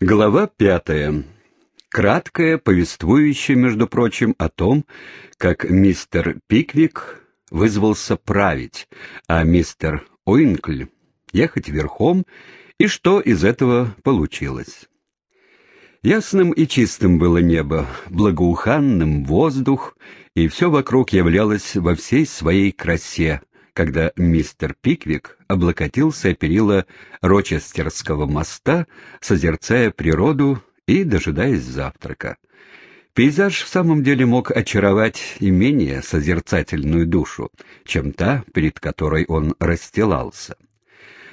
Глава пятая. Краткая, повествующая, между прочим, о том, как мистер Пиквик вызвался править, а мистер Уинкль ехать верхом, и что из этого получилось. Ясным и чистым было небо, благоуханным воздух, и все вокруг являлось во всей своей красе, когда мистер Пиквик облокотился о перила Рочестерского моста, созерцая природу и дожидаясь завтрака. Пейзаж в самом деле мог очаровать и менее созерцательную душу, чем та, перед которой он расстилался.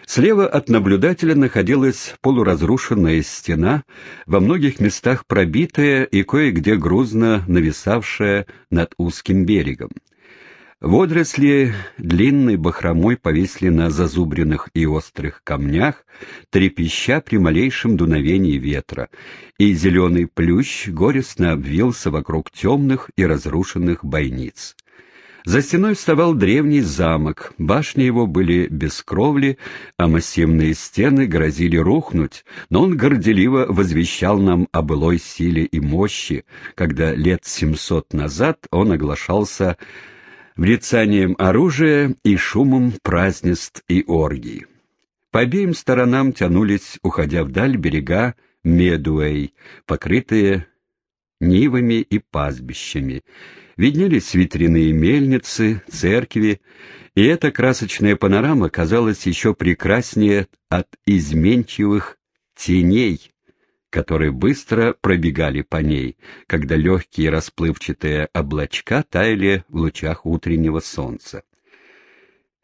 Слева от наблюдателя находилась полуразрушенная стена, во многих местах пробитая и кое-где грузно нависавшая над узким берегом. Водоросли длинной бахромой повисли на зазубренных и острых камнях, трепеща при малейшем дуновении ветра, и зеленый плющ горестно обвился вокруг темных и разрушенных бойниц. За стеной вставал древний замок, башни его были без кровли, а массивные стены грозили рухнуть, но он горделиво возвещал нам о былой силе и мощи, когда лет семьсот назад он оглашался врицанием оружия и шумом празднеств и оргий. По обеим сторонам тянулись, уходя вдаль, берега Медуэй, покрытые нивами и пастбищами. Виднелись ветряные мельницы, церкви, и эта красочная панорама казалась еще прекраснее от изменчивых теней, которые быстро пробегали по ней, когда легкие расплывчатые облачка таяли в лучах утреннего солнца.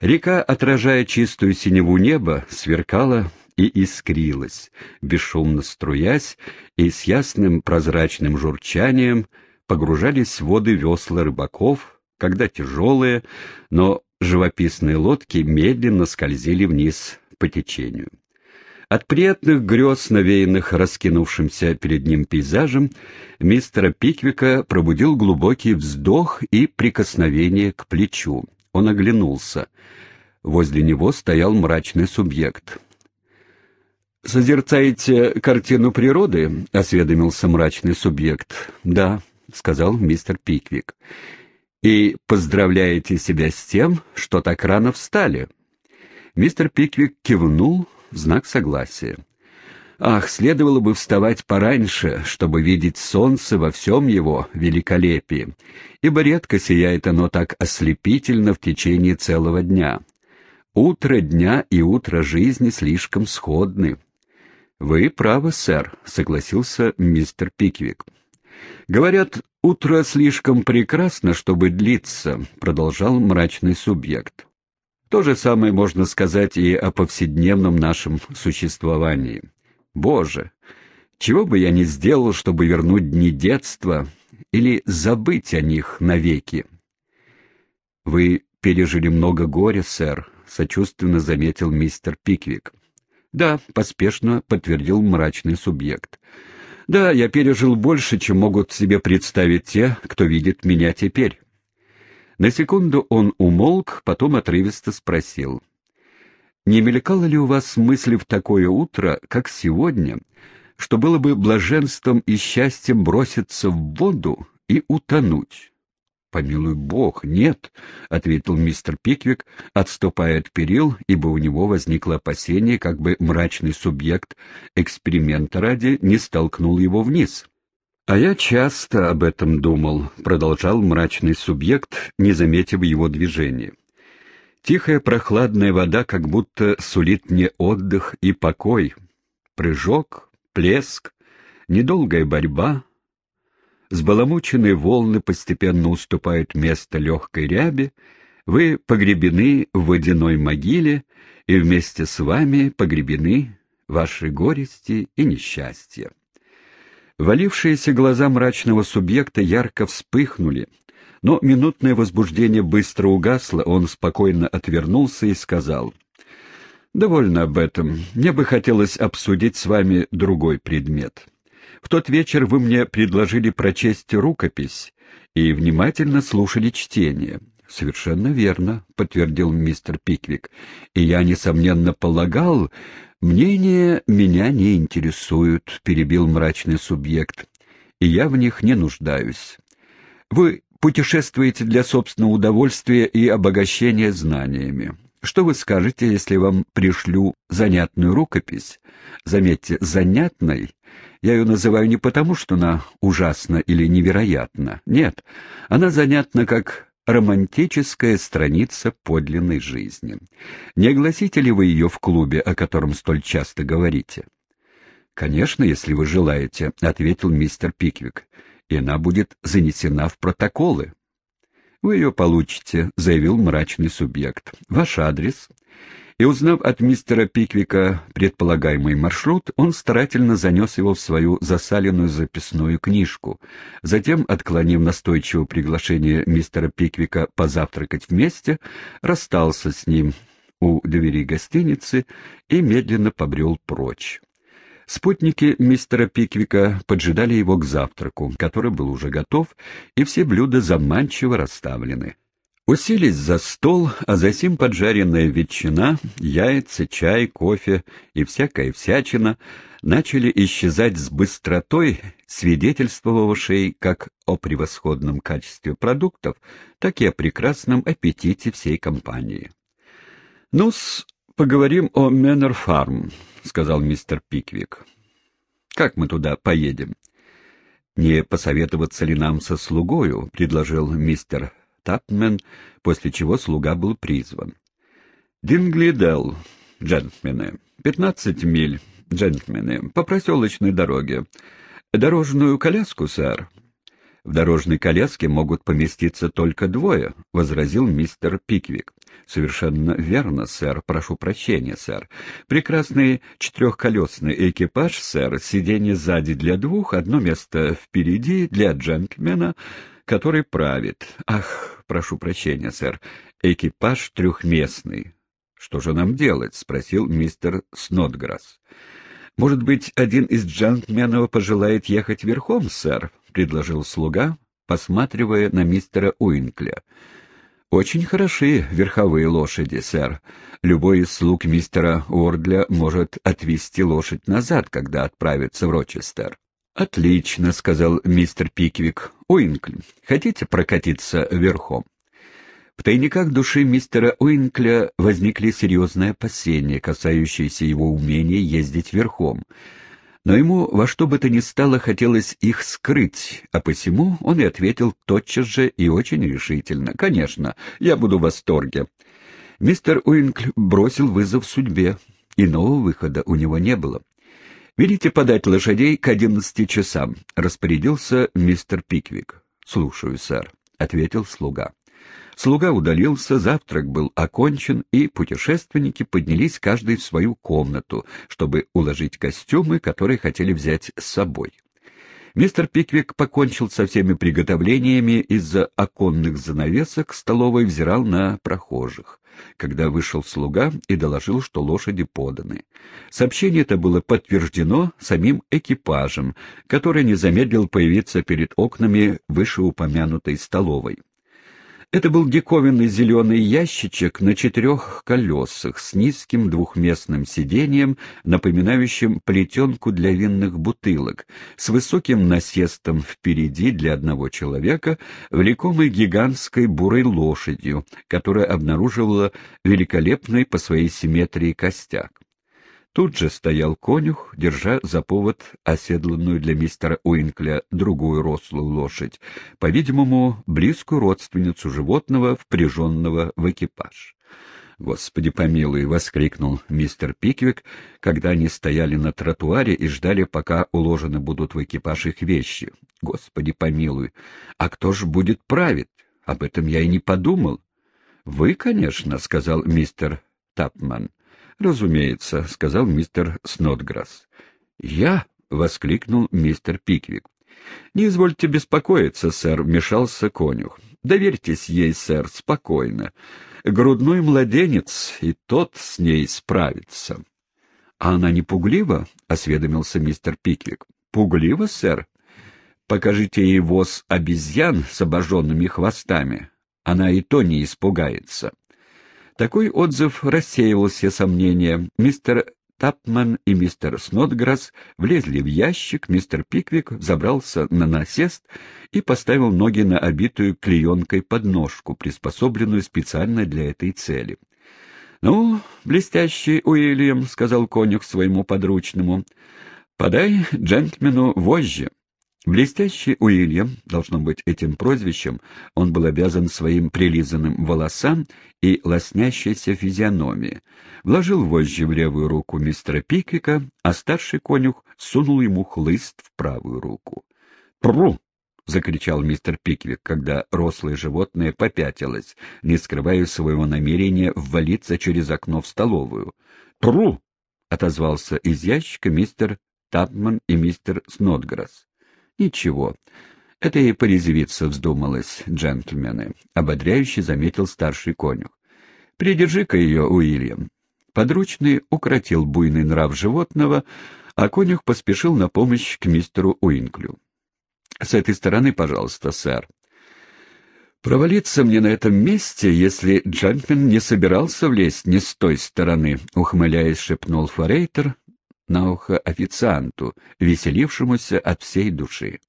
Река, отражая чистую синеву неба, сверкала и искрилась, бесшумно струясь, и с ясным прозрачным журчанием погружались в воды весла рыбаков, когда тяжелые, но живописные лодки медленно скользили вниз по течению. От приятных грез, навеянных раскинувшимся перед ним пейзажем, мистера Пиквика пробудил глубокий вздох и прикосновение к плечу. Он оглянулся. Возле него стоял мрачный субъект. «Созерцаете картину природы?» — осведомился мрачный субъект. «Да», — сказал мистер Пиквик. «И поздравляете себя с тем, что так рано встали?» Мистер Пиквик кивнул, в знак согласия. Ах, следовало бы вставать пораньше, чтобы видеть солнце во всем его великолепии, ибо редко сияет оно так ослепительно в течение целого дня. Утро дня и утро жизни слишком сходны. «Вы правы, сэр», — согласился мистер Пиквик. «Говорят, утро слишком прекрасно, чтобы длиться», — продолжал мрачный субъект. То же самое можно сказать и о повседневном нашем существовании. Боже, чего бы я ни сделал, чтобы вернуть дни детства или забыть о них навеки? Вы пережили много горя, сэр, сочувственно заметил мистер Пиквик. Да, поспешно подтвердил мрачный субъект. Да, я пережил больше, чем могут себе представить те, кто видит меня теперь. На секунду он умолк, потом отрывисто спросил. «Не мелькало ли у вас мысли в такое утро, как сегодня, что было бы блаженством и счастьем броситься в воду и утонуть?» «Помилуй бог, нет», — ответил мистер Пиквик, отступая от перил, ибо у него возникло опасение, как бы мрачный субъект эксперимента ради не столкнул его вниз. «А я часто об этом думал», — продолжал мрачный субъект, не заметив его движения. «Тихая прохладная вода как будто сулит мне отдых и покой. Прыжок, плеск, недолгая борьба. Сбаламученные волны постепенно уступают место легкой ряби, вы погребены в водяной могиле, и вместе с вами погребены ваши горести и несчастья. Валившиеся глаза мрачного субъекта ярко вспыхнули, но минутное возбуждение быстро угасло, он спокойно отвернулся и сказал, «Довольно об этом. Мне бы хотелось обсудить с вами другой предмет. В тот вечер вы мне предложили прочесть рукопись и внимательно слушали чтение. «Совершенно верно», — подтвердил мистер Пиквик. «И я, несомненно, полагал, «Мнения меня не интересуют», — перебил мрачный субъект, — «и я в них не нуждаюсь. Вы путешествуете для собственного удовольствия и обогащения знаниями. Что вы скажете, если вам пришлю занятную рукопись? Заметьте, занятной. Я ее называю не потому, что она ужасна или невероятна. Нет, она занятна как романтическая страница подлинной жизни. Не огласите ли вы ее в клубе, о котором столь часто говорите? «Конечно, если вы желаете», — ответил мистер Пиквик, — «и она будет занесена в протоколы». «Вы ее получите», — заявил мрачный субъект. «Ваш адрес?» И, узнав от мистера Пиквика предполагаемый маршрут, он старательно занес его в свою засаленную записную книжку. Затем, отклонив настойчивое приглашение мистера Пиквика позавтракать вместе, расстался с ним у двери гостиницы и медленно побрел прочь. Спутники мистера Пиквика поджидали его к завтраку, который был уже готов, и все блюда заманчиво расставлены. Уселись за стол, а затем поджаренная ветчина, яйца, чай, кофе и всякая всячина начали исчезать с быстротой, свидетельствовавшей как о превосходном качестве продуктов, так и о прекрасном аппетите всей компании. «Ну-с, поговорим о Мэннер Фарм», — сказал мистер Пиквик. «Как мы туда поедем?» «Не посоветоваться ли нам со слугою?» — предложил мистер Тапмен, после чего слуга был призван. «Динглидел, джентльмены, пятнадцать миль, джентльмены, по проселочной дороге. Дорожную коляску, сэр?» «В дорожной коляске могут поместиться только двое», — возразил мистер Пиквик. «Совершенно верно, сэр. Прошу прощения, сэр. Прекрасный четырехколесный экипаж, сэр. Сиденье сзади для двух, одно место впереди для джентльмена, который правит. Ах, прошу прощения, сэр. Экипаж трехместный. Что же нам делать?» — спросил мистер Снотграсс. «Может быть, один из джентльменов пожелает ехать верхом, сэр?» — предложил слуга, посматривая на мистера Уинкля. «Очень хороши верховые лошади, сэр. Любой из слуг мистера Уордля может отвести лошадь назад, когда отправится в Рочестер». «Отлично», — сказал мистер Пиквик. «Уинкль, хотите прокатиться верхом?» В тайниках души мистера Уинкля возникли серьезные опасения, касающиеся его умения ездить верхом — но ему во что бы то ни стало хотелось их скрыть, а посему он и ответил тотчас же и очень решительно. «Конечно, я буду в восторге». Мистер Уинкль бросил вызов судьбе, и нового выхода у него не было. «Велите подать лошадей к одиннадцати часам», — распорядился мистер Пиквик. «Слушаю, сэр», — ответил слуга. Слуга удалился, завтрак был окончен, и путешественники поднялись каждый в свою комнату, чтобы уложить костюмы, которые хотели взять с собой. Мистер Пиквик покончил со всеми приготовлениями из-за оконных занавесок, столовой взирал на прохожих, когда вышел слуга и доложил, что лошади поданы. Сообщение это было подтверждено самим экипажем, который не замедлил появиться перед окнами вышеупомянутой столовой. Это был диковинный зеленый ящичек на четырех колесах с низким двухместным сиденьем, напоминающим плетенку для винных бутылок, с высоким насестом впереди для одного человека, влекомой гигантской бурой лошадью, которая обнаруживала великолепный по своей симметрии костяк. Тут же стоял конюх, держа за повод оседланную для мистера Уинкля другую рослую лошадь, по-видимому, близкую родственницу животного, впряженного в экипаж. «Господи помилуй!» — воскликнул мистер Пиквик, когда они стояли на тротуаре и ждали, пока уложены будут в экипаж их вещи. «Господи помилуй! А кто ж будет править? Об этом я и не подумал». «Вы, конечно», — сказал мистер Тапман. «Разумеется», — сказал мистер Снотграсс. «Я?» — воскликнул мистер Пиквик. «Не извольте беспокоиться, сэр», — вмешался конюх. «Доверьтесь ей, сэр, спокойно. Грудной младенец, и тот с ней справится». «А она не пуглива?» — осведомился мистер Пиквик. «Пуглива, сэр? Покажите ей воз обезьян с обожженными хвостами. Она и то не испугается». Такой отзыв рассеивал все сомнения. Мистер Тапман и мистер Снотграсс влезли в ящик, мистер Пиквик забрался на насест и поставил ноги на обитую клеенкой подножку, приспособленную специально для этой цели. — Ну, блестящий Уильям, — сказал конюх своему подручному, — подай джентльмену вожжи. Блестящий Уильям, должно быть, этим прозвищем, он был обязан своим прилизанным волосам и лоснящейся физиономии, вложил вожжи в левую руку мистера Пиквика, а старший конюх сунул ему хлыст в правую руку. «Пру!» — закричал мистер Пиквик, когда рослое животное попятилось, не скрывая своего намерения ввалиться через окно в столовую. «Пру!» — отозвался из ящика мистер Тапман и мистер Снотграсс. Ничего. Это и порезвиться вздумалось, джентльмены, — ободряюще заметил старший конюх. Придержи-ка ее, Уильям. Подручный укротил буйный нрав животного, а конюх поспешил на помощь к мистеру Уинклю. — С этой стороны, пожалуйста, сэр. — Провалиться мне на этом месте, если джентльмен не собирался влезть не с той стороны, — ухмыляясь, шепнул Форейтер, на ухо официанту, веселившемуся от всей души.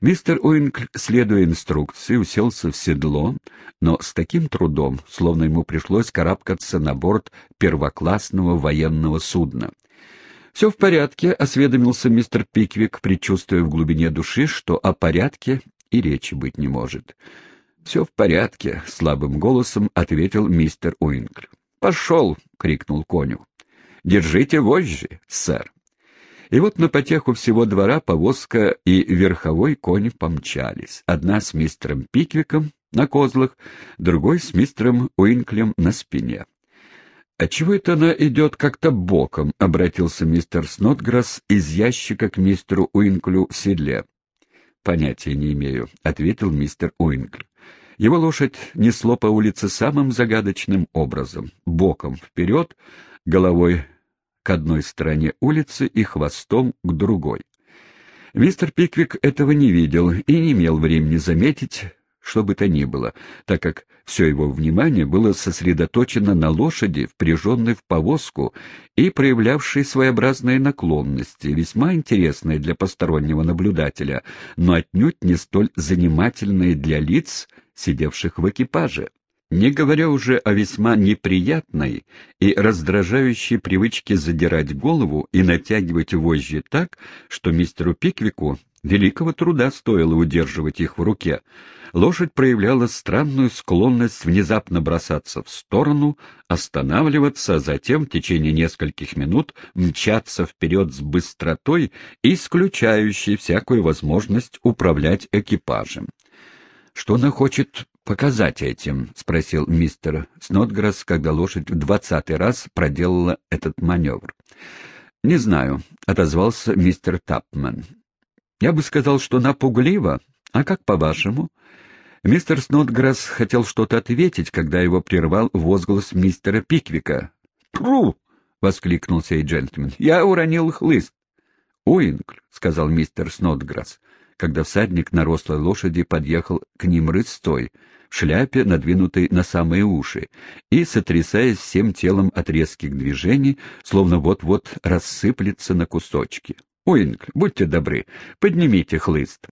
Мистер Уинкль, следуя инструкции, уселся в седло, но с таким трудом, словно ему пришлось карабкаться на борт первоклассного военного судна. «Все в порядке», — осведомился мистер Пиквик, предчувствуя в глубине души, что о порядке и речи быть не может. «Все в порядке», — слабым голосом ответил мистер Уинкль. «Пошел!» — крикнул коню. Держите вожжи, сэр. И вот на потеху всего двора повозка и верховой конь помчались. Одна с мистером Пиквиком на козлах, другой с мистером Уинклем на спине. «А чего это она идет как-то боком?» — обратился мистер Снотграсс из ящика к мистеру Уинклю в седле. «Понятия не имею», — ответил мистер Уинкль. Его лошадь несло по улице самым загадочным образом, боком вперед, головой к одной стороне улицы и хвостом к другой. Мистер Пиквик этого не видел и не имел времени заметить, что бы то ни было, так как все его внимание было сосредоточено на лошади, впряженной в повозку и проявлявшей своеобразные наклонности, весьма интересные для постороннего наблюдателя, но отнюдь не столь занимательные для лиц, сидевших в экипаже не говоря уже о весьма неприятной и раздражающей привычке задирать голову и натягивать вожжи так, что мистеру Пиквику великого труда стоило удерживать их в руке, лошадь проявляла странную склонность внезапно бросаться в сторону, останавливаться, а затем в течение нескольких минут мчаться вперед с быстротой, исключающей всякую возможность управлять экипажем. Что она хочет показать этим? — спросил мистер Снотграсс, когда лошадь в двадцатый раз проделала этот маневр. — Не знаю, — отозвался мистер Тапман. — Я бы сказал, что она пуглива. А как по-вашему? Мистер Снотграсс хотел что-то ответить, когда его прервал возглас мистера Пиквика. «Тру!» — воскликнул сей джентльмен. «Я уронил хлыст». «Уинкл», — сказал мистер Снотграсс когда всадник на рослой лошади подъехал к ним рыстой, в шляпе, надвинутой на самые уши, и, сотрясаясь всем телом от резких движений, словно вот-вот рассыплется на кусочки. «Уинг, будьте добры, поднимите хлыст».